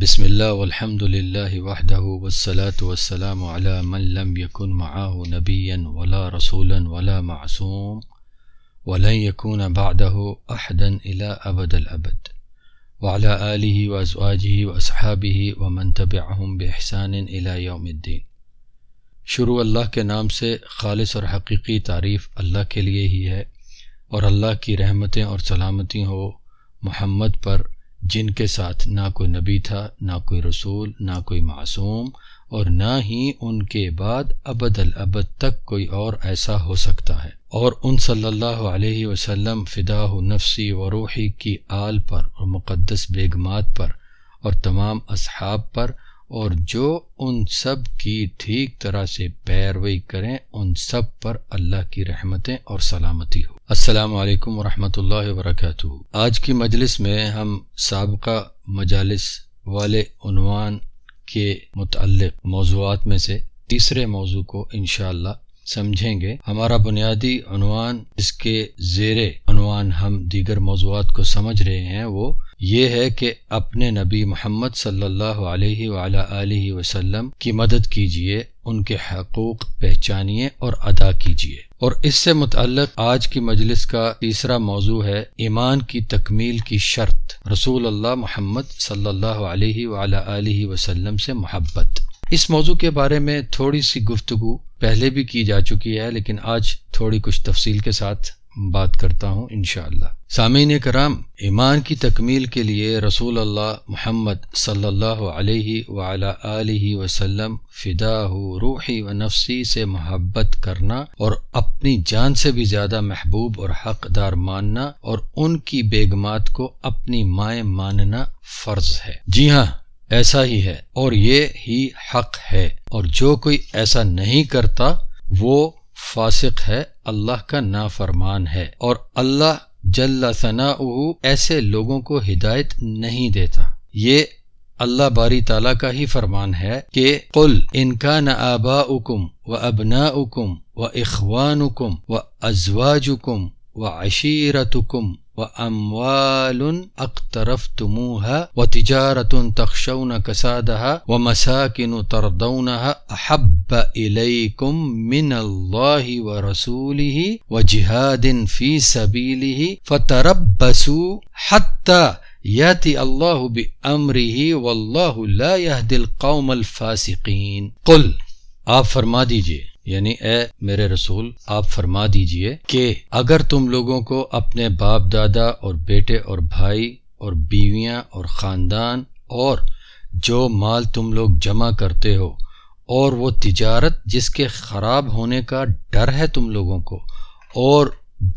بسم اللہ والحمد للہ وحدہ والصلاة والسلام على من لم يكن معه نبيا ولا رسولا ولا معصوم ولن يكون بعده أحدا إلى أبد الأبد وعلى آله وأزواجه وأصحابه ومن تبعهم بإحسان إلى يوم الدين شروع اللہ کے نام سے خالص اور حقیقی تعریف اللہ کے لیے ہی ہے اور اللہ کی رحمتیں اور سلامتی ہو محمد پر جن کے ساتھ نہ کوئی نبی تھا، نہ کوئی رسول، نہ کوئی معصوم، اور نہ ہی ان کے بعد ابد الابد تک کوئی اور ایسا ہو سکتا ہے۔ اور ان صلی اللہ علیہ وسلم فدا نفسی و روحی کی آل پر اور مقدس بیگمات پر اور تمام اصحاب پر اور جو ان سب کی ٹھیک طرح سے پیروئی کریں، ان سب پر اللہ کی رحمتیں اور سلامتی ہو۔ السلام علیکم ورحمۃ اللہ وبرکاتہ۔ آج کی مجلس میں ہم سابقہ مجالس والے عنوان کے متعلق موضوعات میں سے تیسرے موضوع کو انشاءاللہ اللہ سمجھیں گے۔ ہمارا بنیادی عنوان اس کے زیر عنوان ہم دیگر موضوعات کو سمجھ رہے ہیں، وہ یہ ہے کہ اپنے نبی محمد صلی اللہ علیہ علیہ وسلم کی مدد کیجیے ان کے حقوق پہچانیے اور ادا کیجیے اور اس سے متعلق آج کی مجلس کا تیسرا موضوع ہے، ایمان کی تکمیل کی شرط۔ رسول اللہ محمد صلی اللہ علیہ علیہ وسلم سے محبت۔ اس موضوع کے بارے میں تھوڑی سی گفتگو پہلے بھی کی جا چکی ہے، لیکن آج تھوڑی کچھ تفصیل کے ساتھ۔ بات کرتا ہوں انشاءاللہ۔ اللہ سامعین کرام، ایمان کی تکمیل کے لیے رسول اللہ محمد صلی اللہ علیہ علیہ وسلم فدا روحی و نفسی سے محبت کرنا اور اپنی جان سے بھی زیادہ محبوب اور حق دار ماننا اور ان کی بیگمات کو اپنی مائیں ماننا فرض ہے۔ جی ہاں ایسا ہی ہے اور یہ ہی حق ہے اور جو کوئی ایسا نہیں کرتا وہ فاسق ہے، اللہ کا نافرمان ہے اور اللہ جل ثنا ایسے لوگوں کو ہدایت نہیں دیتا۔ یہ اللہ باری تعالیٰ کا ہی فرمان ہے کہ قل ان کا نہ آبا اکم و ابنا اکم و اخوان اکم و ازواج اکم و عشیرت اکم و اموال اخترفتموها وتجارة تخشون كسادها ومساكن ترضونها أحب إليكم من الله ورسوله وجهاد في سبيله فتربصوا حتى ياتي الله بأمره والله لا يهدي القوم الفاسقين قل آپ فرما دیجیے یعنی اے میرے رسول، آپ فرما دیجیے کہ اگر تم لوگوں کو اپنے باپ دادا اور بیٹے اور بھائی اور بیویاں اور خاندان اور جو مال تم لوگ جمع کرتے ہو اور وہ تجارت جس کے خراب ہونے کا ڈر ہے تم لوگوں کو اور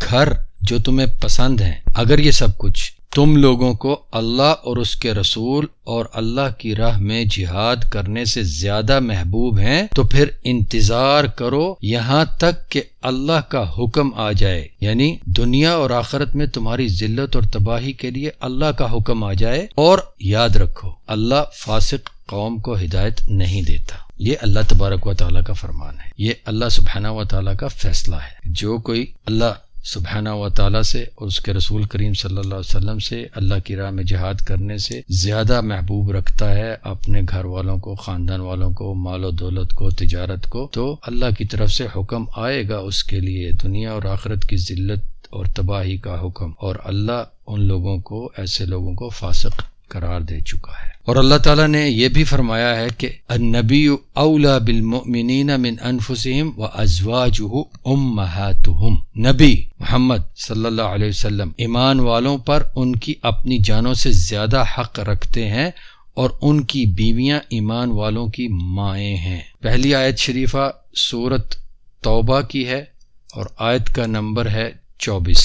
گھر جو تمہیں پسند ہیں، اگر یہ سب کچھ تم لوگوں کو اللہ اور اس کے رسول اور اللہ کی راہ میں جہاد کرنے سے زیادہ محبوب ہیں، تو پھر انتظار کرو یہاں تک کہ اللہ کا حکم آ جائے۔ یعنی دنیا اور آخرت میں تمہاری ذلت اور تباہی کے لیے اللہ کا حکم آ جائے۔ اور یاد رکھو، اللہ فاسق قوم کو ہدایت نہیں دیتا۔ یہ اللہ تبارک و تعالیٰ کا فرمان ہے۔ یہ اللہ سبحانہ و تعالیٰ کا فیصلہ ہے۔ جو کوئی اللہ سبحانہ و تعالیٰ سے اور اس کے رسول کریم صلی اللہ علیہ وسلم سے اللہ کی راہ میں جہاد کرنے سے زیادہ محبوب رکھتا ہے اپنے گھر والوں کو، خاندان والوں کو، مال و دولت کو، تجارت کو۔ تو اللہ کی طرف سے حکم آئے گا اس کے لیے، دنیا اور آخرت کی ذلت اور تباہی کا حکم۔ اور اللہ ان لوگوں کو، ایسے لوگوں کو فاسق قرار دے چکا ہے۔ اور اللہ تعالیٰ نے یہ بھی فرمایا ہے کہ النبی اولا بالمؤمنین من انفسهم و ازواجه امہاتهم نبی محمد صلی اللہ علیہ وسلم ایمان والوں پر ان کی اپنی جانوں سے زیادہ حق رکھتے ہیں اور ان کی بیویاں ایمان والوں کی مائیں ہیں۔ پہلی آیت شریفہ سورت توبہ کی ہے اور آیت کا نمبر ہے چوبیس۔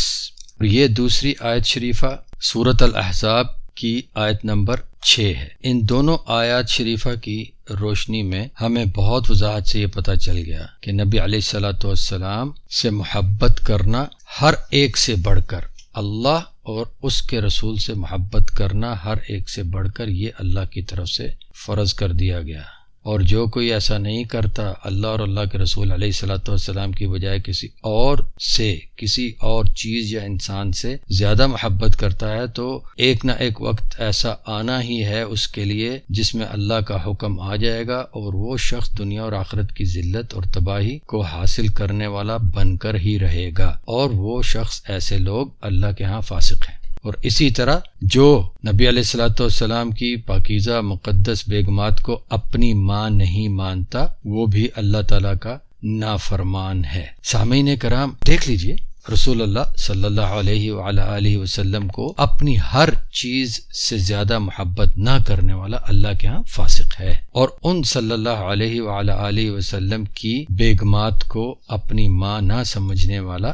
اور یہ دوسری آیت شریفہ سورت الاحزاب کی آیت نمبر چھ ہے۔ ان دونوں آیات شریفہ کی روشنی میں ہمیں بہت وضاحت سے یہ پتہ چل گیا کہ نبی علیہ السلاۃ والسلام سے محبت کرنا ہر ایک سے بڑھ کر، اللہ اور اس کے رسول سے محبت کرنا ہر ایک سے بڑھ کر، یہ اللہ کی طرف سے فرض کر دیا گیا۔ اور جو کوئی ایسا نہیں کرتا اللہ اور اللہ کے رسول علیہ السلاۃ والسلام کی بجائے کسی اور سے، کسی اور چیز یا انسان سے زیادہ محبت کرتا ہے، تو ایک نہ ایک وقت ایسا آنا ہی ہے اس کے لیے جس میں اللہ کا حکم آ جائے گا اور وہ شخص دنیا اور آخرت کی ذلت اور تباہی کو حاصل کرنے والا بن کر ہی رہے گا اور وہ شخص ایسے لوگ اللہ کے ہاں فاسق ہیں۔ اور اسی طرح جو نبی علیہ السلاۃ والسلام کی پاکیزہ مقدس بیگمات کو اپنی ماں نہیں مانتا، وہ بھی اللہ تعالی کا نافرمان ہے۔ سامعین کرام، دیکھ لیجیے، رسول اللہ صلی اللہ علیہ وآلہ وسلم کو اپنی ہر چیز سے زیادہ محبت نہ کرنے والا اللہ کے ہاں فاسق ہے۔ اور ان صلی اللہ علیہ وآلہ وسلم کی بیگمات کو اپنی ماں نہ سمجھنے والا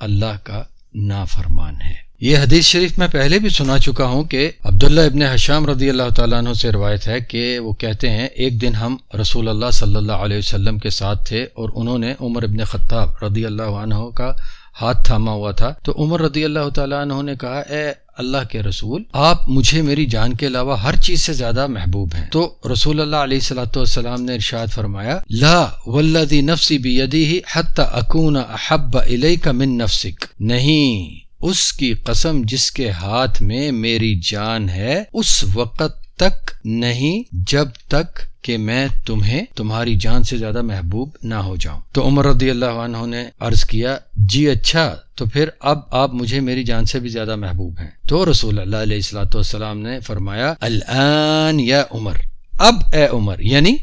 اللہ کا نافرمان ہے۔ یہ حدیث شریف میں پہلے بھی سنا چکا ہوں کہ عبداللہ ابن حشام رضی اللہ تعالیٰ عنہ سے روایت ہے کہ وہ کہتے ہیں، ایک دن ہم رسول اللہ صلی اللہ علیہ وسلم کے ساتھ تھے اور انہوں نے عمر ابن خطاب رضی اللہ عنہ کا ہاتھ تھاما ہوا تھا۔ تو عمر رضی اللہ تعالیٰ عنہ نے کہا، اے اللہ کے رسول، آپ مجھے میری جان کے علاوہ ہر چیز سے زیادہ محبوب ہیں۔ تو رسول اللہ علیہ صلاۃ والسلام نے ارشاد فرمایا، لا ولدی نفسی بھی حتی اکون احب الیک من نفسک۔ نہیں اس کی قسم جس کے ہاتھ میں میری جان ہے، اس وقت تک نہیں، جب تک کہ میں تمہیں، تمہاری جان سے زیادہ محبوب نہ ہو جاؤں۔ تو عمر رضی اللہ عنہ نے عرض کیا جی اچھا تو پھر اب آپ مجھے میری جان سے بھی زیادہ محبوب ہیں۔ تو رسول اللہ علیہ السلاۃ والسلام نے فرمایا، الان یا عمر، اب اے عمر یعنی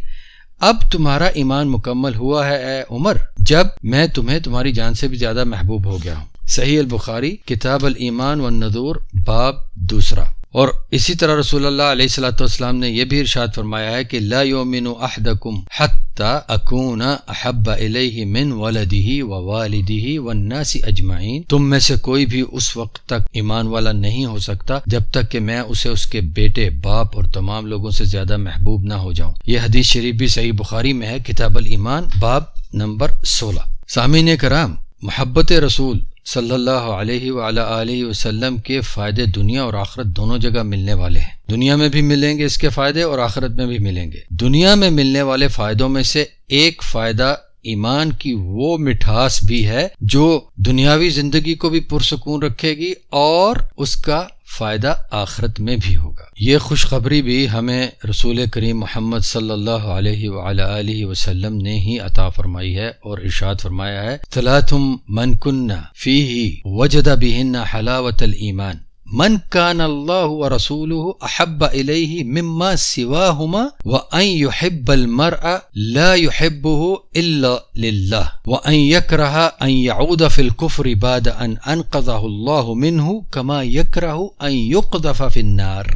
اب تمہارا ایمان مکمل ہوا ہے اے عمر، جب میں تمہیں تمہاری جان سے بھی زیادہ محبوب ہو گیا ہوں۔ صحیح البخاری، کتاب الایمان والنذور، باب دوسرا۔ اور اسی طرح رسول اللہ علیہ السلاۃ والسلام نے یہ بھی ارشاد فرمایا ہے کہ لا یومن احدکم حتی اکون احب الیہ من ولدہ ووالدہ والناس اجمعین۔ تم میں سے کوئی بھی اس وقت تک ایمان والا نہیں ہو سکتا جب تک کہ میں اسے اس کے بیٹے، باپ اور تمام لوگوں سے زیادہ محبوب نہ ہو جاؤں۔ یہ حدیث شریف بھی صحیح بخاری میں ہے، کتاب الایمان، باب نمبر سولہ۔ سامعین کرام، محبت رسول صلی اللہ علیہ وآلہ وسلم کے فائدے دنیا اور آخرت دونوں جگہ ملنے والے ہیں۔ دنیا میں بھی ملیں گے اس کے فائدے اور آخرت میں بھی ملیں گے۔ دنیا میں ملنے والے فائدوں میں سے ایک فائدہ ایمان کی وہ مٹھاس بھی ہے جو دنیاوی زندگی کو بھی پرسکون رکھے گی اور اس کا فائدہ آخرت میں بھی ہوگا۔ یہ خوشخبری بھی ہمیں رسول کریم محمد صلی اللہ علیہ وآلہ وسلم نے ہی عطا فرمائی ہے اور ارشاد فرمایا ہے تلاتم من کن فی وجد بہن حلاوت الایمان من کان اللہ و رسول احب علیہ مما سواہما وان يحب المرء لا يحبه الا للہ وان يكره ان يعود في الكفر بعد ان انقذه الله منه كما يكره ان يقذف في النار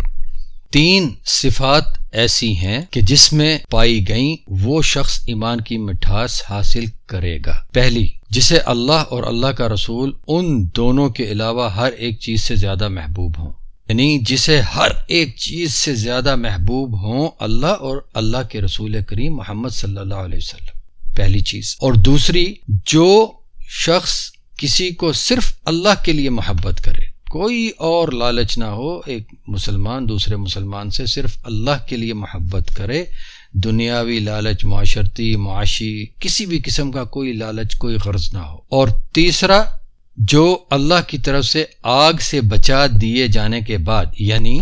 تین صفات ایسی ہیں کہ جس میں پائی گئیں، وہ شخص ایمان کی مٹھاس حاصل کرے گا۔ پہلی، جسے اللہ اور اللہ کا رسول ان دونوں کے علاوہ ہر ایک چیز سے زیادہ محبوب ہوں۔ یعنی جسے ہر ایک چیز سے زیادہ محبوب ہوں اللہ اور اللہ کے رسول کریم محمد صلی اللہ علیہ وسلم۔ پہلی چیز۔ اور دوسری، جو شخص کسی کو صرف اللہ کے لیے محبت کرے کوئی اور لالچ نہ ہو، ایک مسلمان دوسرے مسلمان سے صرف اللہ کے لیے محبت کرے، دنیاوی لالچ، معاشرتی، معاشی، کسی بھی قسم کا کوئی لالچ، کوئی غرض نہ ہو۔ اور تیسرا، جو اللہ کی طرف سے آگ سے بچا دیے جانے کے بعد یعنی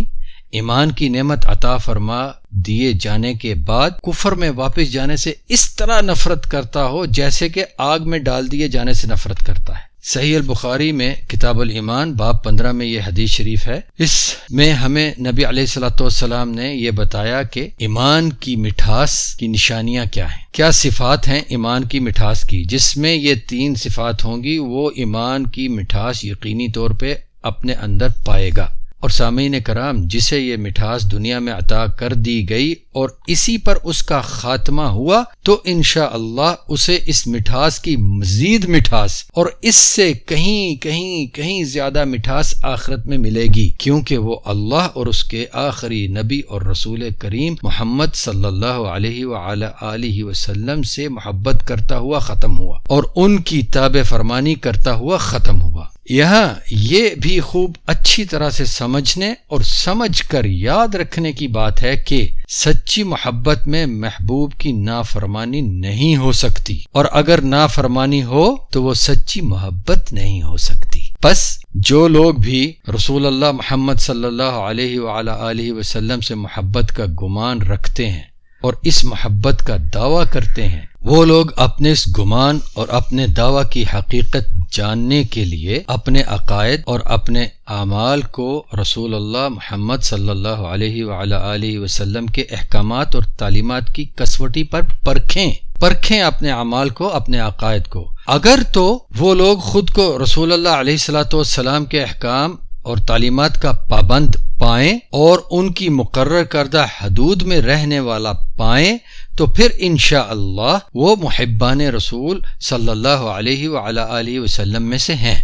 ایمان کی نعمت عطا فرما دیے جانے کے بعد، کفر میں واپس جانے سے اس طرح نفرت کرتا ہو جیسے کہ آگ میں ڈال دیے جانے سے نفرت کرتا ہے۔ صحیح البخاری میں کتاب الایمان، باب پندرہ میں یہ حدیث شریف ہے۔ اس میں ہمیں نبی علیہ السلاۃ والسلام نے یہ بتایا کہ ایمان کی مٹھاس کی نشانیاں کیا ہیں۔ کیا صفات ہیں ایمان کی مٹھاس کی؟ جس میں یہ تین صفات ہوں گی، وہ ایمان کی مٹھاس یقینی طور پہ اپنے اندر پائے گا۔ اور سامعین کرام، جسے یہ مٹھاس دنیا میں عطا کر دی گئی اور اسی پر اس کا خاتمہ ہوا، تو انشاء اللہ اسے اس مٹھاس کی مزید مٹھاس اور اس سے کہیں کہیں کہیں زیادہ مٹھاس آخرت میں ملے گی، کیونکہ وہ اللہ اور اس کے آخری نبی اور رسول کریم محمد صلی اللہ علیہ وآلہ وسلم سے محبت کرتا ہوا ختم ہوا اور ان کی تاب فرمانی کرتا ہوا ختم ہوا۔ یہاں یہ بھی خوب اچھی طرح سے سمجھنے اور سمجھ کر یاد رکھنے کی بات ہے کہ سچی محبت میں محبوب کی نافرمانی نہیں ہو سکتی اور اگر نافرمانی ہو تو وہ سچی محبت نہیں ہو سکتی۔ بس جو لوگ بھی رسول اللہ محمد صلی اللہ علیہ وآلہ وسلم سے محبت کا گمان رکھتے ہیں اور اس محبت کا دعویٰ کرتے ہیں وہ لوگ اپنے اس گمان اور اپنے دعوی کی حقیقت جاننے کے لیے اپنے عقائد اور اپنے اعمال کو رسول اللہ محمد صلی اللہ علیہ وآلہ وسلم کے احکامات اور تعلیمات کی کسوٹی پر پرکھیں پرکھیں اپنے اعمال کو، اپنے عقائد کو۔ اگر تو وہ لوگ خود کو رسول اللہ علیہ السلاۃ والسلام کے احکام اور تعلیمات کا پابند پائیں اور ان کی مقرر کردہ حدود میں رہنے والا پائیں تو پھر انشاءاللہ اللہ وہ محبان رسول صلی اللہ علیہ وآلہ وسلم میں سے ہیں۔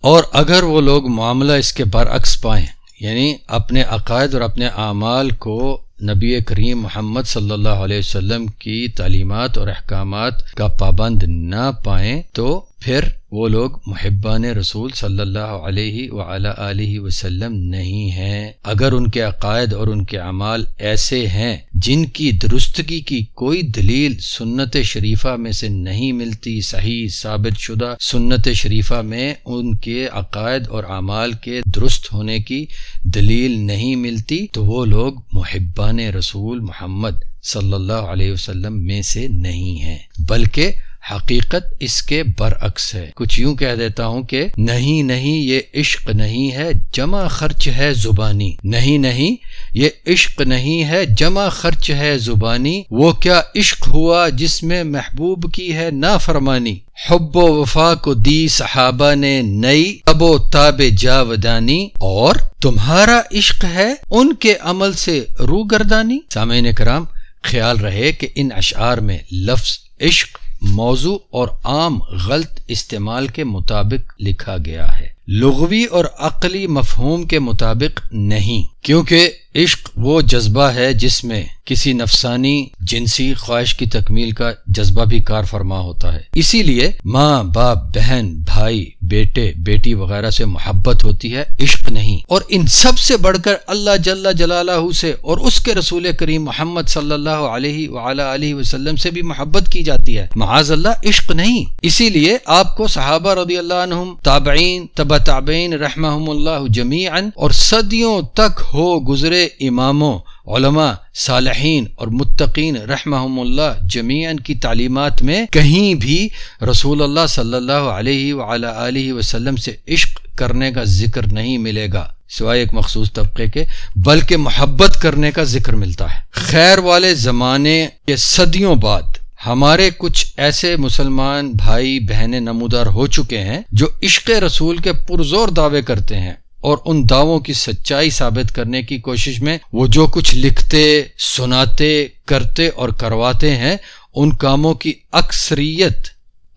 اور اگر وہ لوگ معاملہ اس کے برعکس پائیں یعنی اپنے عقائد اور اپنے اعمال کو نبی کریم محمد صلی اللہ علیہ وسلم کی تعلیمات اور احکامات کا پابند نہ پائیں، تو پھر وہ لوگ محبان رسول صلی اللہ علیہ علیہ وسلم نہیں ہیں۔ اگر ان کے عقائد اور ان کے اعمال ایسے ہیں جن کی درستگی کی کوئی دلیل سنت شریفہ میں سے نہیں ملتی، صحیح، ثابت شدہ سنت شریفہ میں ان کے عقائد اور اعمال کے درست ہونے کی دلیل نہیں ملتی، تو وہ لوگ محبان رسول محمد صلی اللہ علیہ وسلم میں سے نہیں ہیں۔ بلکہ حقیقت اس کے برعکس ہے۔ کچھ یوں کہہ دیتا ہوں کہ نہیں نہیں یہ عشق نہیں ہے، جمع خرچ ہے زبانی۔ نہیں نہیں یہ عشق نہیں ہے، جمع خرچ ہے زبانی۔ وہ کیا عشق ہوا جس میں محبوب کی ہے نا فرمانی حب و وفا کو دی صحابہ نے نئی اب و تاب جاودانی۔ اور تمہارا عشق ہے ان کے عمل سے رو گردانی سامعین کرام، خیال رہے کہ ان اشعار میں لفظ عشق موضوع اور عام غلط استعمال کے مطابق لکھا گیا ہے۔ لغوی اور عقلی مفہوم کے مطابق نہیں۔ کیونکہ عشق وہ جذبہ ہے جس میں کسی نفسانی جنسی خواہش کی تکمیل کا جذبہ بھی کار فرما ہوتا ہے۔ اسی لیے ماں، باپ، بہن، بھائی، بیٹے، بیٹی وغیرہ سے محبت ہوتی ہے، عشق نہیں۔ اور ان سب سے بڑھ کر اللہ جل جلالہ سے اور اس کے رسول کریم محمد صلی اللہ علیہ علیہ وسلم سے بھی محبت کی جاتی ہے۔ معاذ اللہ، عشق نہیں۔ اسی لیے آپ کو صحابہ رضی اللہ عنہم، تابعین تبا تابعین رحمہم اللہ جمیعا اور صدیوں تک ہو گزرے اماموں، علماء، صالحین اور متقین رحمہم اللہ جمیعن کی تعلیمات میں کہیں بھی رسول اللہ صلی اللہ علیہ وآلہ وسلم سے عشق کرنے کا ذکر نہیں ملے گا۔ سوائے ایک مخصوص طبقے کے، بلکہ محبت کرنے کا ذکر ملتا ہے۔ خیر والے زمانے کے صدیوں بعد ہمارے کچھ ایسے مسلمان بھائی بہنیں نمودار ہو چکے ہیں جو عشق رسول کے پرزور دعوے کرتے ہیں۔ اور ان دعووں کی سچائی ثابت کرنے کی کوشش میں وہ جو کچھ لکھتے، سناتے، کرتے اور کرواتے ہیں، ان کاموں کی اکثریت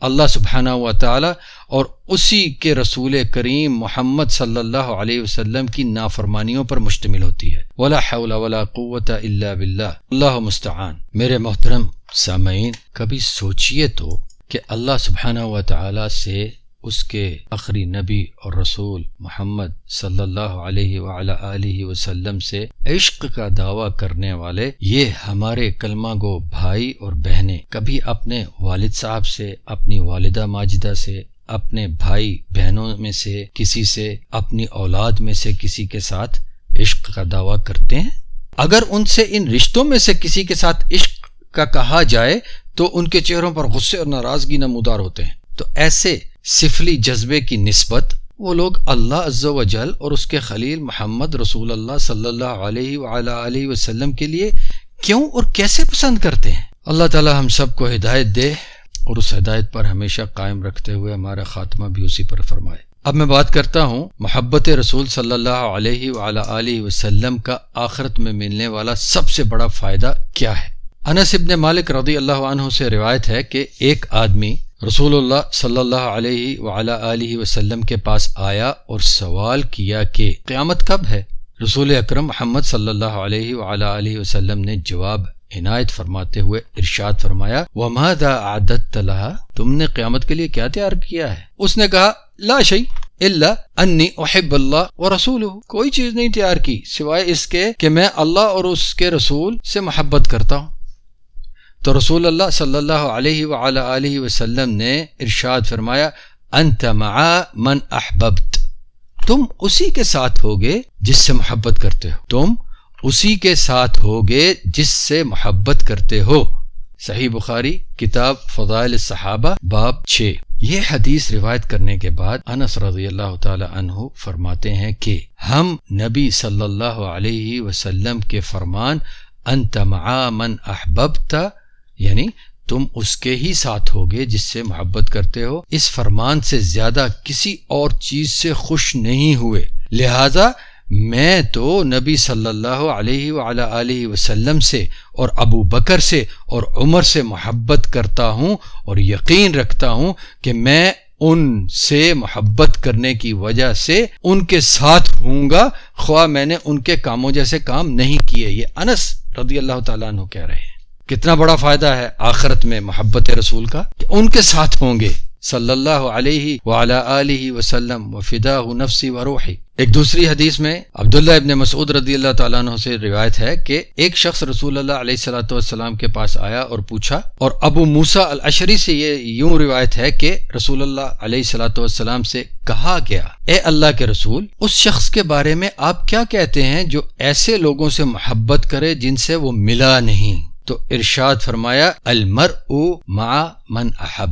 اللہ سبحانہ و تعالی اور اسی کے رسول کریم محمد صلی اللہ علیہ وسلم کی نافرمانیوں پر مشتمل ہوتی ہے۔ ولا حول ولا قوت الا باللہ۔ اللہ مستعان۔ میرے محترم، سامعین، کبھی سوچئے تو کہ اللہ سبحانہ و تعالی سے اس کے اخری نبی اور رسول محمد صلی اللہ علیہ وآلہ وسلم سے عشق کا دعویٰ کرنے والے یہ ہمارے کلمہ گو بھائی اور بہنیں، کبھی اپنے والد صاحب سے، اپنی والدہ ماجدہ سے، اپنے بھائی بہنوں میں سے، کسی سے، اپنی اولاد میں سے کسی کے ساتھ عشق کا دعویٰ کرتے ہیں؟ اگر ان سے، ان رشتوں میں سے کسی کے ساتھ عشق کا کہا جائے تو ان کے چہروں پر غصے اور ناراضگی نمودار ہوتے ہیں۔ تو ایسے سفلی جذبے کی نسبت وہ لوگ اللہ عز و جل اور اس کے خلیل محمد رسول اللہ صلی اللہ علیہ علیہ وسلم کے لیے کیوں اور کیسے پسند کرتے ہیں؟ اللہ تعالی ہم سب کو ہدایت دے اور اس ہدایت پر ہمیشہ قائم رکھتے ہوئے ہمارا خاتمہ بھی اسی پر فرمائے۔ اب میں بات کرتا ہوں محبت رسول صلی اللہ علیہ علیہ وسلم کا آخرت میں ملنے والا سب سے بڑا فائدہ کیا ہے؟ انس ابن مالک رضی اللہ عنہ سے روایت ہے کہ ایک آدمی رسول اللہ صلی اللہ علیہ وآلہ وسلم کے پاس آیا اور سوال کیا کہ قیامت کب ہے؟ رسول اکرم محمد صلی اللہ علیہ وآلہ وسلم نے جواب عنایت فرماتے ہوئے ارشاد فرمایا وما دا عادت تلہا تم نے قیامت کے لیے کیا تیار کیا ہے؟ اس نے کہا، لا شئی اللہ انی احب اللہ و رسول کوئی چیز نہیں تیار کی سوائے اس کے کہ میں اللہ اور اس کے رسول سے محبت کرتا ہوں۔ تو رسول اللہ صلی اللہ علیہ علیہ وسلم نے ارشاد فرمایا، انت مع من احببت۔ تم اسی کے ساتھ ہوگے جس سے محبت کرتے ہو۔ تم اسی کے ساتھ ہوگے جس سے محبت کرتے ہو۔ صحیح بخاری، کتاب فضائل صحابہ باب چھ۔ یہ حدیث روایت کرنے کے بعد انس رضی اللہ تعالی عنہ فرماتے ہیں کہ ہم نبی صلی اللہ علیہ وسلم کے فرمان، انت مع من احببتا یعنی تم اس کے ہی ساتھ ہوگے جس سے محبت کرتے ہو۔ اس فرمان سے زیادہ کسی اور چیز سے خوش نہیں ہوئے۔ لہذا میں تو نبی صلی اللہ علیہ وعلی وسلم سے اور ابو بکر سے اور عمر سے محبت کرتا ہوں اور یقین رکھتا ہوں کہ میں ان سے محبت کرنے کی وجہ سے ان کے ساتھ ہوں گا۔ خواہ میں نے ان کے کاموں جیسے کام نہیں کیے۔ یہ انس رضی اللہ تعالیٰ عنہ کہہ رہے ہیں۔ کتنا بڑا فائدہ ہے آخرت میں محبت رسول کا؟ کہ ان کے ساتھ ہوں گے۔ صلی اللہ علیہ علیہ وسلم و فدا نفسی و روحی۔ ایک دوسری حدیث میں عبداللہ ابن مسعود رضی اللہ تعالیٰ عنہ سے روایت ہے کہ ایک شخص رسول اللہ علیہ صلاۃ والسلام کے پاس آیا اور پوچھا، اور ابو موسا الشری سے یہ یوں روایت ہے کہ رسول اللہ علیہ صلاۃ والسلام سے کہا گیا، اے اللہ کے رسول، اس شخص کے بارے میں آپ کیا کہتے ہیں جو ایسے لوگوں سے محبت کرے جن سے وہ ملا نہیں؟ تو ارشاد فرمایا المر او من احب۔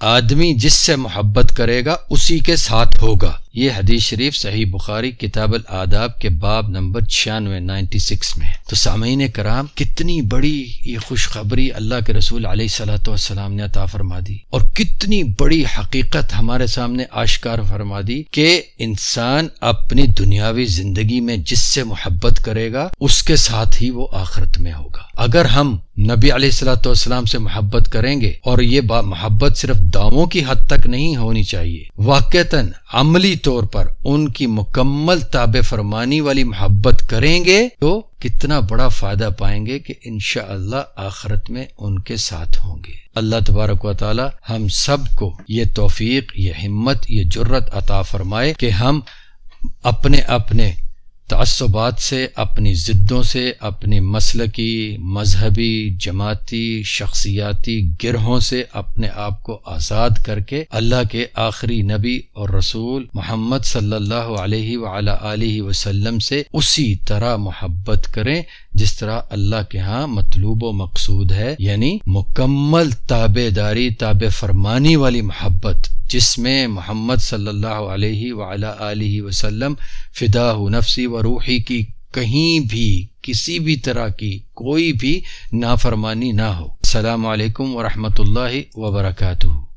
آدمی جس سے محبت کرے گا، اسی کے ساتھ ہوگا۔ یہ حدیث شریف صحیح بخاری کتاب الاداب کے باب نمبر چھیانوے، نائنٹی سکس میں تو سامعین کرام، کتنی بڑی یہ خوشخبری اللہ کے رسول علیہ صلاۃ والسلام نے عطا فرما دی اور کتنی بڑی حقیقت ہمارے سامنے آشکار فرما دی کہ انسان اپنی دنیاوی زندگی میں جس سے محبت کرے گا، اس کے ساتھ ہی وہ آخرت میں ہوگا۔ اگر ہم نبی علیہ السلاۃ والسلام سے محبت کریں گے اور یہ محبت صرف دعووں کی حد تک نہیں ہونی چاہیے، واقعتاً عملی طور پر ان کی مکمل تاب فرمانی والی محبت کریں گے تو کتنا بڑا فائدہ پائیں گے کہ انشاءاللہ اللہ آخرت میں ان کے ساتھ ہوں گے۔ اللہ تبارک و تعالی ہم سب کو یہ توفیق، یہ ہمت، یہ جرت عطا فرمائے کہ ہم اپنے اپنے تعصبات سے، اپنی ضدوں سے، اپنی مسلکی، مذہبی، جماعتی، شخصیاتی گرہوں سے اپنے آپ کو آزاد کر کے اللہ کے آخری نبی اور رسول محمد صلی اللہ علیہ وعلی علیہ وسلم سے اسی طرح محبت کریں۔ جس طرح اللہ کے ہاں مطلوب و مقصود ہے یعنی مکمل تابے داری تاب فرمانی والی محبت، جس میں محمد صلی اللہ علیہ وعلی علیہ وسلم فدا نفسی و روحی کی کہیں بھی، کسی بھی طرح کی کوئی بھی نافرمانی نہ ہو۔ السلام علیکم ورحمۃ اللہ وبرکاتہ۔